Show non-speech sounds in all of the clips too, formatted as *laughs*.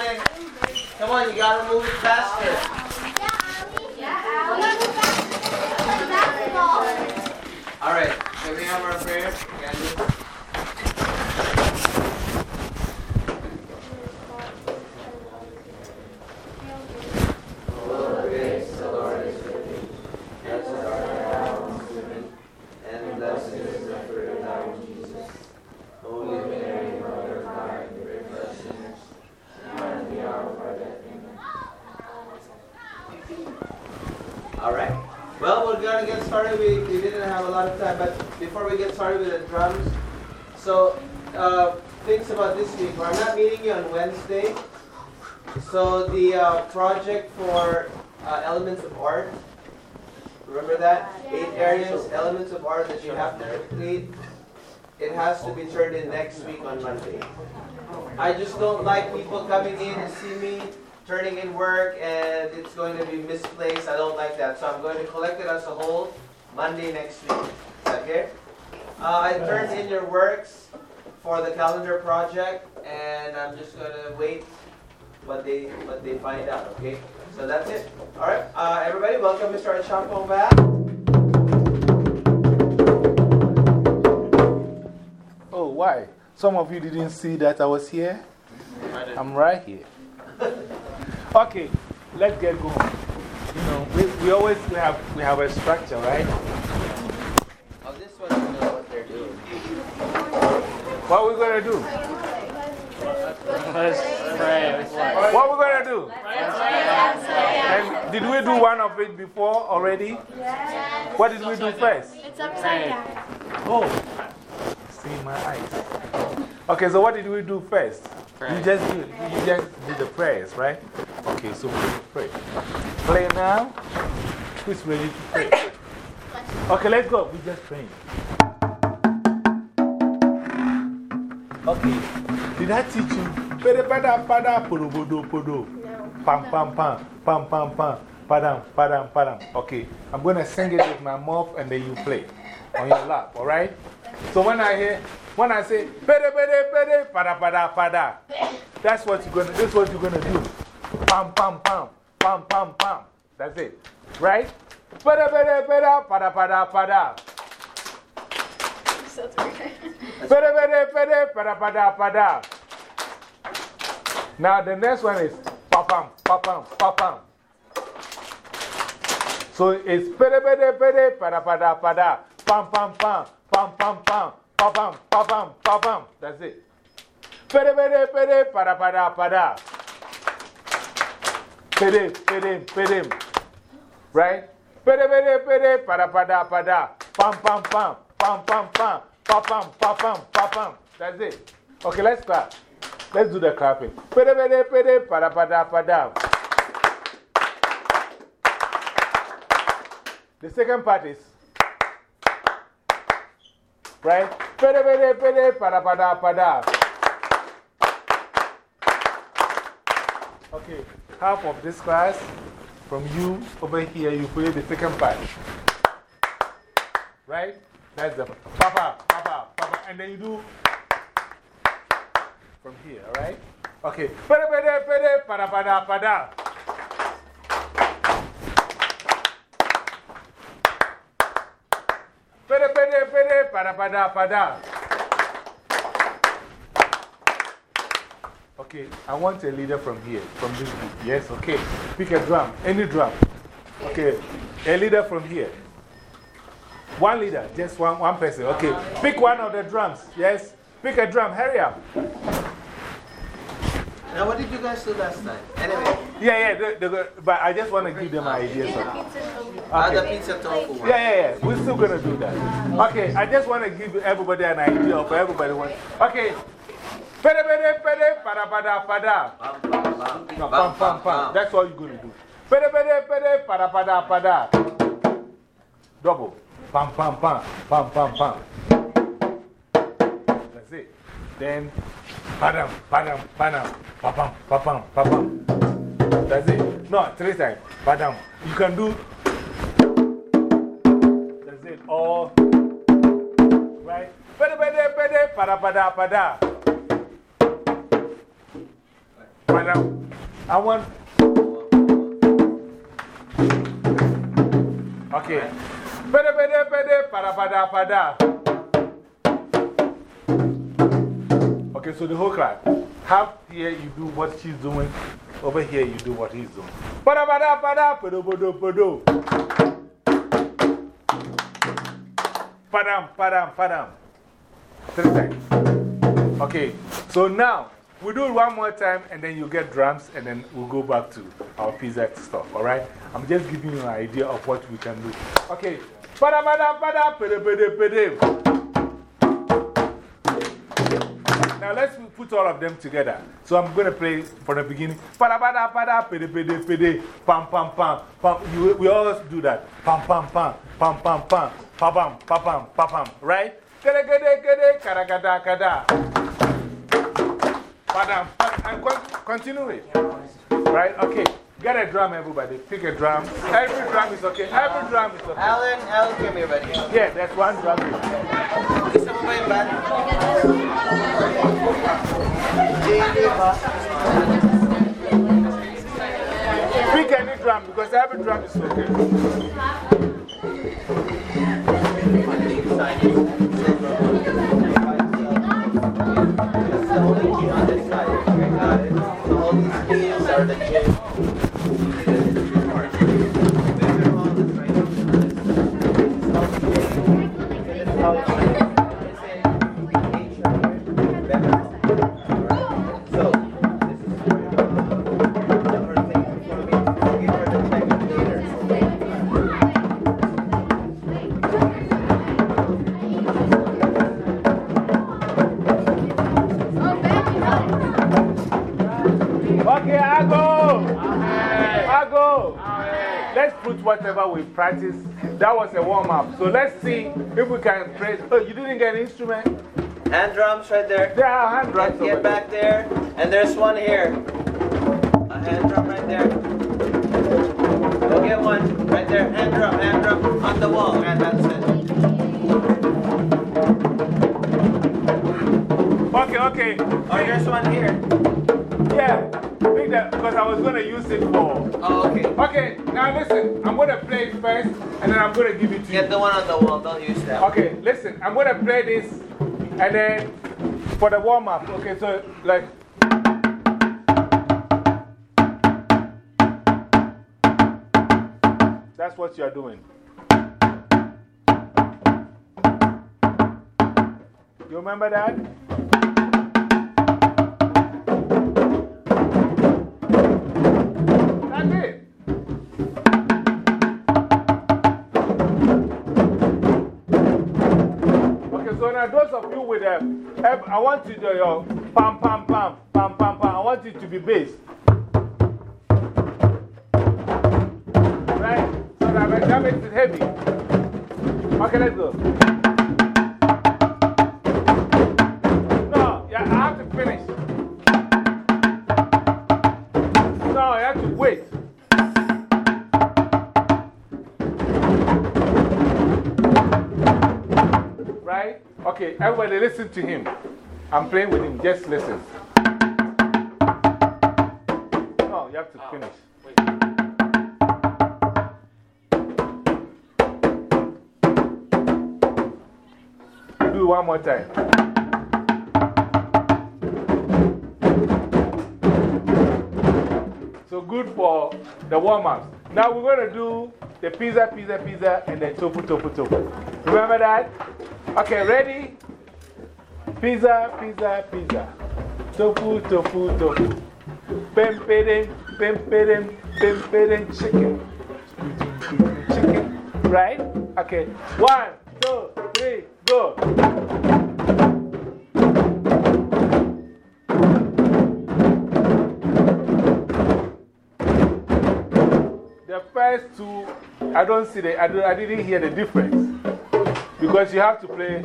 on in. Come on, you gotta move it faster. All right, can we have our prayer? On Wednesday. So the uh, project for uh, Elements of Art, remember that? Eight areas, Elements of Art that you have to complete. It has to be turned in next week on Monday. I just don't like people coming in and see me turning in work and it's going to be misplaced. I don't like that. So I'm going to collect it as a whole Monday next week. Okay? Uh, I turned in your works for the calendar project and I'm just going to wait what they what they find out. Okay? So that's it. All right. Uh, everybody, welcome Mr. Achampong back. Oh, why? Some of you didn't see that I was here? I'm right here. *laughs* Okay, let's get going. You know, we, we always we have, we have a structure, right? Oh, this one I know what they're doing. What are we going to do? Let's pray. What are we going to do? And did we do one of it before already? What did we do first? It's upside down. Oh, see my eyes. Okay, so what did we do first? You just, do, you just did the prayers, right? Okay, so we pray. Play now. Who's ready to pray? *laughs* Okay, let's go. We just praying. Okay, did I teach you? Pada pada pada podo podo podo. Pam pam pam pam pam pam. Padam padam padam. Okay, I'm going to sing it with my mouth and then you play on your lap, alright? So when I hear, when I say, pede, pede, pede, pada, pada, pada, that's what you're gonna, that's what you're gonna do. Pam, pam, pam, pam, pam, pam. That's it. Right? Pede, pede, pede, pada, pada, pada. *laughs* Pere, pere, pere, para, para, para. Now the next one is papam, papam, papam. So it's pere, pere, pere, pada pada pada Pam, pam, pam, pam, pam, pam, papam, papam, papam. That's it. Pere, pere, pere, pada pada pada. Pere, pere, pere. Right? Pere, pere, pere, pada pada pada Pam, pam, pam, pam, pam, pam pam, pam, pam, pam, pam, pam. That's it. Okay, let's clap. Let's do the clapping. Pede, pede, pede, pada, pada, pada. The second part is right? Pede, pede, pede, pada, pada, pada. Okay, half of this class from you over here, you play the second part. Right? That's the papa. And then you do from here, alright? Okay. Pede, pede, pede, pada, pada, pada. Pede, pede, pede, pada, pada, pada. Okay, I want a leader from here, from this group. Yes, okay. Pick a drum, any drum. Okay, a leader from here. One leader, just one, one person. Okay, pick one of the drums. Yes, pick a drum, hurry up. Now, what did you guys do last time? Anyway, Yeah, yeah, they, they, go- but I just want to give them ideas. Of, uh, the okay. pizza tofu one. Yeah, yeah, yeah, we're still going to do that. Okay, I just want to give everybody an idea of everybody. Wants. Okay, pede, pede, pede, pada, pada, pada. Bam, bam, bam. No, Bam, pam, pam, bam, pam. bam. That's all you're going to do. Pede, pede, pede, pada, pada, pada. Double. Pam, pam, pam, pam, pam, pam. That's it. Then, padam, padam, padam, papam, papam, papam. That's it. No, three times. Padam. You can do. That's it. All. Right? Pede, pede, pede, pada, pada, pada. Madam, I want. Okay. Pede, pede, pede, pada, pada. Okay, so the whole class. Half here you do what she's doing, over here you do what he's doing. Pada, pada, pada, pedo, pedo, pedo. Padam, padam, padam. Three times. Okay, so now we do it one more time and then you get drums and then we'll go back to our pizza stuff, alright? I'm just giving you an idea of what we can do. Okay, pada, pada, pada, pede, pede, pede. Now let's put all of them together. So I'm going to play from the beginning. Pada, pada, pada, pede, pede, pede, pam, pam, pam, pam. You, we always do that. Pam, pam, pam, pam, pam, pam. Papam, papam, papam, right? Gede, gede, gede, kada, kada, kada. Padam, and continue it. Right? Okay. Get a drum, everybody. Pick a drum. Every drum is okay. Every drum is okay. Alan, Alan, come here, buddy. Yeah, there's one drum. Isa mo ba yung? Pick any drum because every drum is okay. Let's whatever we practice. That was a warm up. So let's see if we can play. Oh, you didn't get an instrument? Hand drums right there. There are hand drums. Get, get back there. And there's one here. A hand drum right there. Go get one. Right there. Hand drum, hand drum. On the wall. And that's it. Okay, okay. Oh, there's one here. Yeah. That because I was going to use it for. Oh, okay. Okay, now listen. I'm going to play it first and then I'm going to give it to you. Get the one on the wall. Don't use that. Okay, listen. I'm going to play this and then for the warm up. Okay, so like. That's what you're doing. You remember that? Want you to, your pam, pam, pam, pam, pam, pam. I want you to be bass. Do one more time. So good for the warm ups. Now we're going to do the pizza, pizza, pizza, and then tofu, tofu, tofu. Remember that? Okay, ready? Pizza, pizza, pizza. Tofu, tofu, tofu. Pemperen, pemperen, pemperen chicken. Chicken, right? Okay. One, go. The first two, I don't see the, I, don't, I didn't hear the difference. Because you have to play.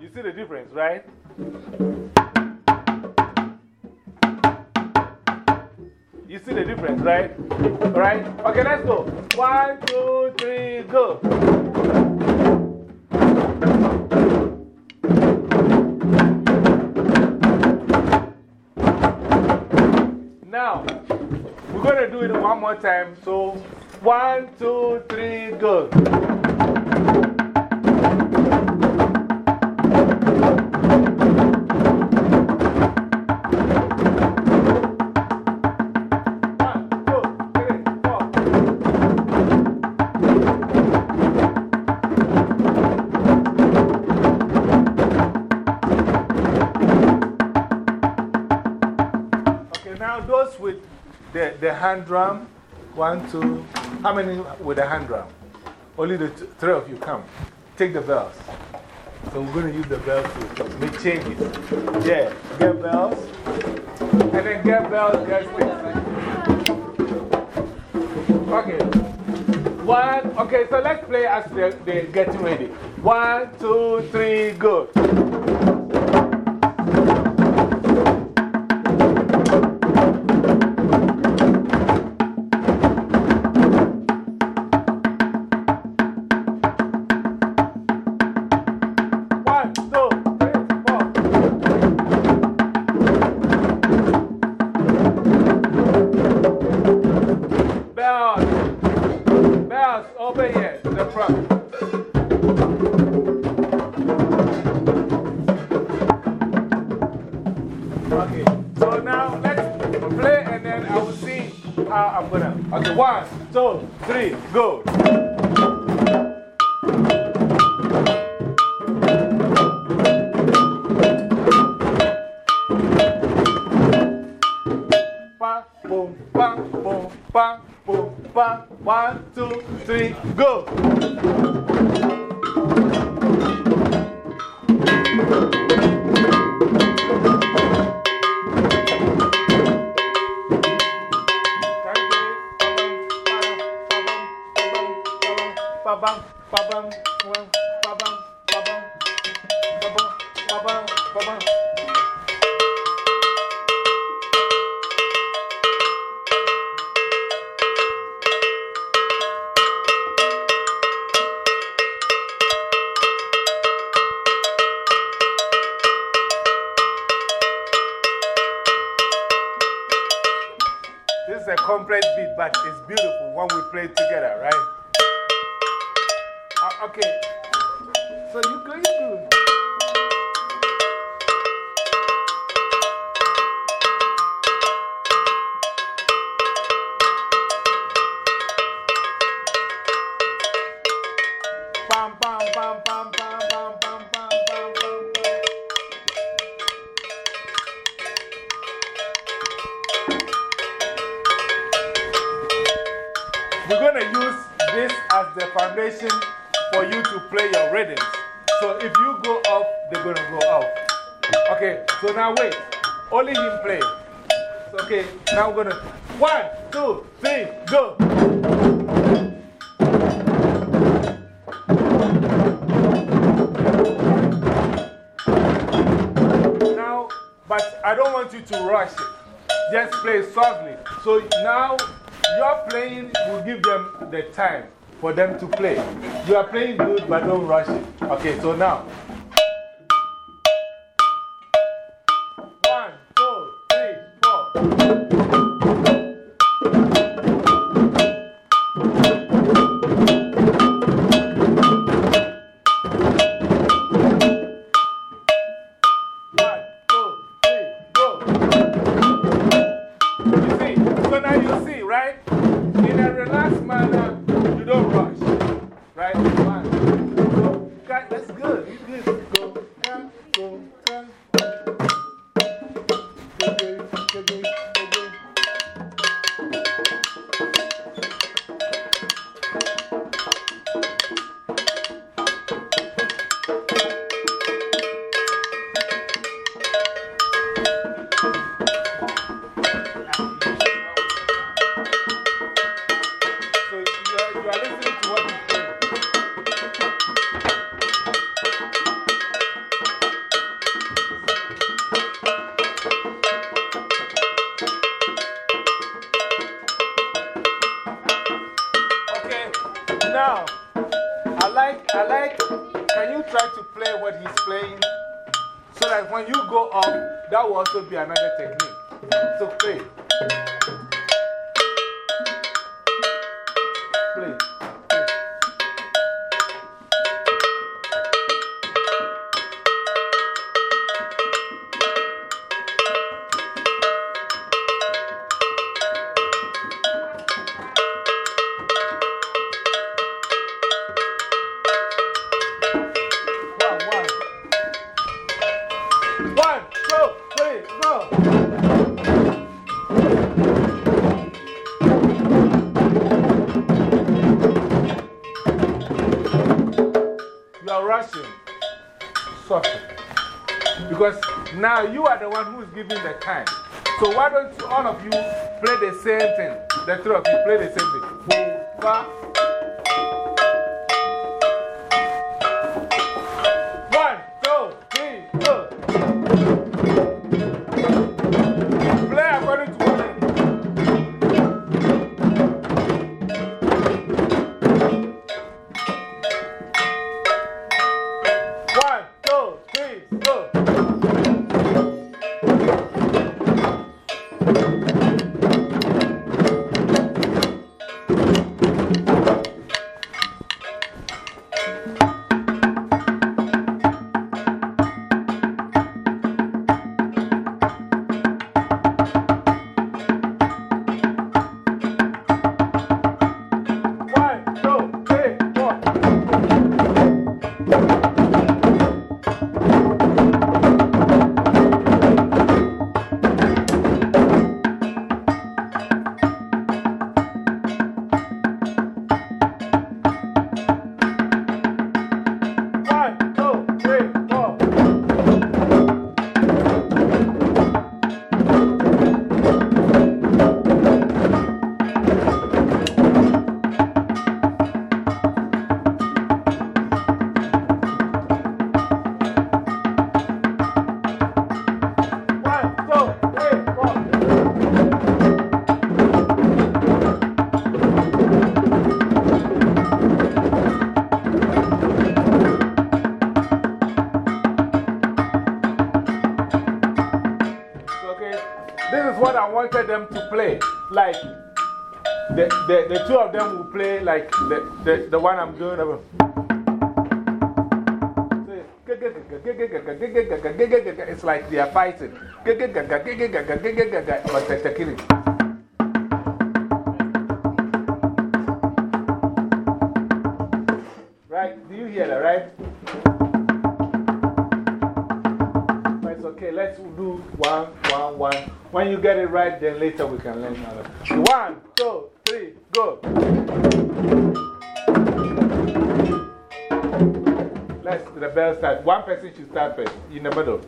You see the difference, right? difference, right? Right? Okay, let's go. One, two, three, go. Now, we're going to do it one more time. So, one, two, three, go. Hand drum. One, two. How many with a hand drum? Only the three of you come. Take the bells. So we're going to use the bells to make changes. Yeah, get bells. And then get bells. Okay. One, okay, so let's play as they're, they're getting ready. One, two, three, go. go. For you to play your rhythms. So if you go up, they're going to go up. Okay, so now wait. Only him play. Okay, now we're going to. One, two, three, go. Now, but I don't want you to rush it. Just play softly. So now your playing will give them to play. You are playing good, but don't rush it. Okay, so now. One, two, three, four. Now, I like, I like, can you try to play what he's playing? So that when you go up, that will also be another technique. So play. Giving the time. So why don't all of you play the same thing? The three of you play the same thing. One, play. Like, the, the, the two of them will play like the, the, the one I'm doing. It's like they are fighting. But they're taking When you get it right, then later we can learn another. One, two, three, go. Let's the bell start. One person should start first, in the middle.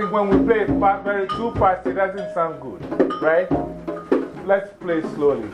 Think when we play it very too fast, it doesn't sound good, right? Let's play slowly.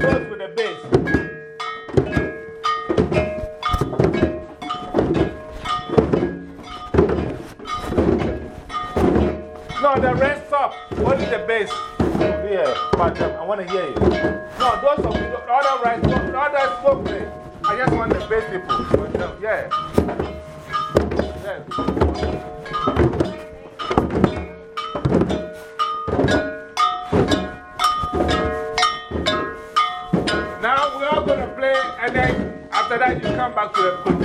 No, with the bass. No, the rest up. What is the bass. Here, but um, I want to hear you. No, those of you, the other right, the other spoke play. I just want the bass people. Yeah. To the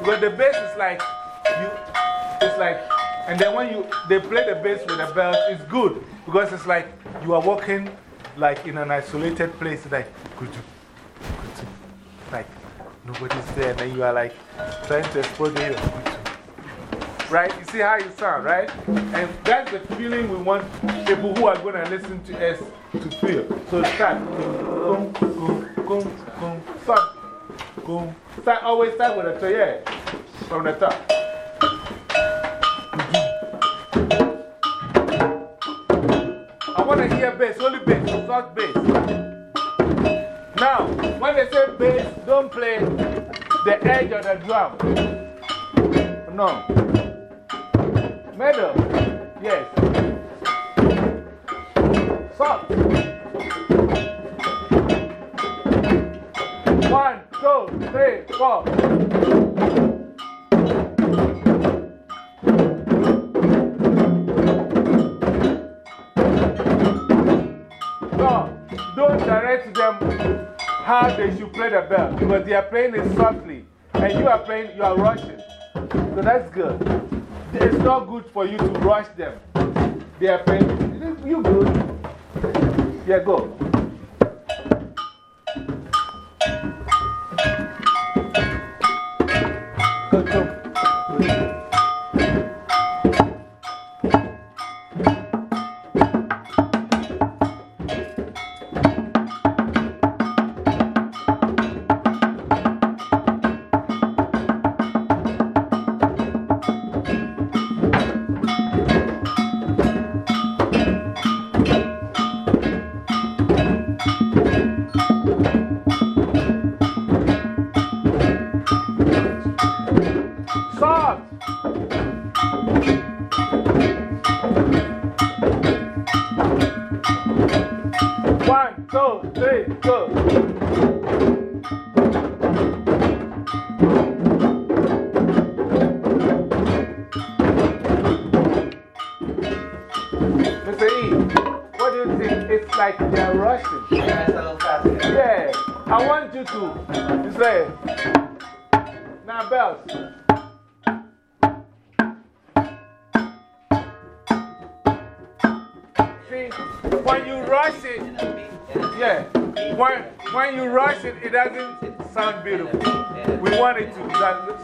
because the bass is like, you, it's like, and then when you, they play the bass with the bells, it's good because it's like you are walking like in an isolated place, like, could you, like nobody's there, and then you are like trying to expose the Right? You see how you sound, right? And that's the feeling we want people who are going to listen to us to feel. So start. Boom, boom, boom, boom, stop. Boom. Start, always start with a toye from the top. I want to hear bass, only bass, soft bass. Now, when they say bass, don't play the edge of the drum. No. Middle. Yes. They are playing it softly and you are playing, you are rushing. So that's good. It's not good for you to rush them. They are playing, you good. Yeah, go.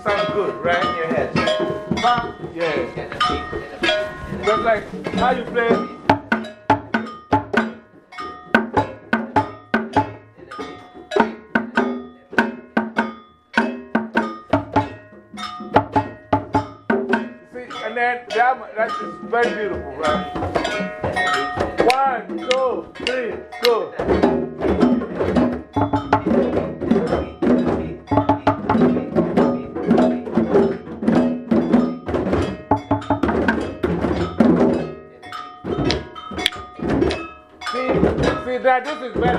Sound good, right? In your head. Bam, yeah. Just like how you play. See, and then that, that is very beautiful, right? That this is better.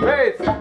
Bass.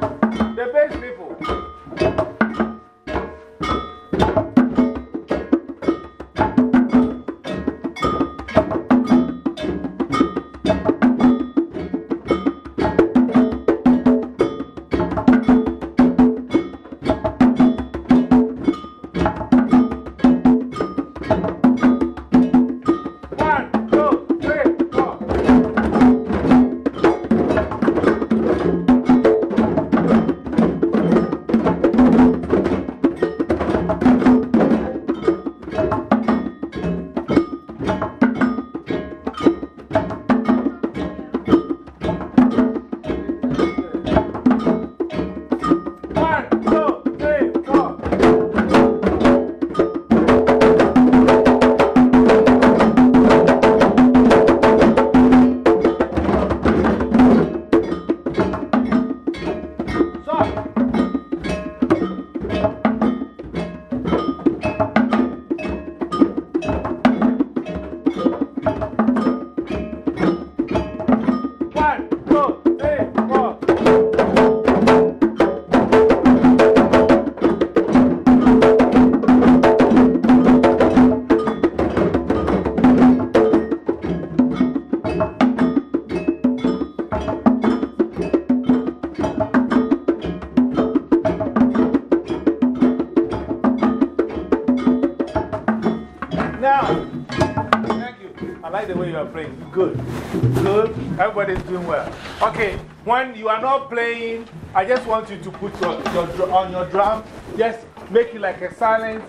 Everybody's doing well. Okay, when you are not playing, I just want you to put your, your, on your drum, just make it like a silent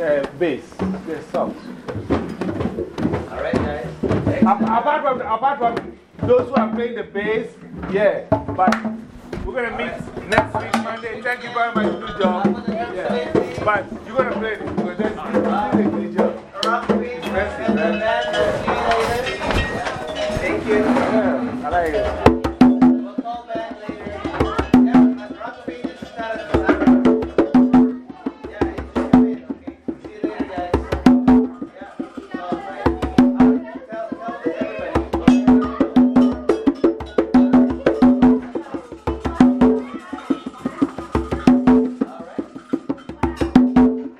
uh, bass. Just soft. All right, guys. Ap- Apart from, apart from those who are playing the bass, yeah. But we're going to meet next week, Monday. Thank you very much. Good job. Yeah. But you're going to play this. Because that's, a good job. Rock Queen, Merci, and the man. band will see you later. Thank you. Later. Yeah, Rock Queen is not a collaborator. Yeah, you just come in, okay? See you later, guys. Yeah, all right. Tell, tell everybody. All right.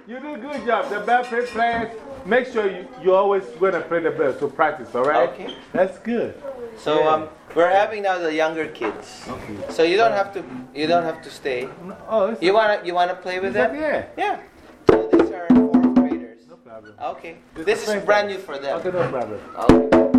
You do a good job. The bell play players, make sure you, you're always going to play the bell to practice, all right? Okay. That's good. So um, we're having now the younger kids. Okay. So you don't have to you don't have to stay. Oh, You wanna you wanna play with them? Yeah. Yeah. So these are fourth graders. No problem. Okay. This This is is brand new for them. Okay, no problem. Okay.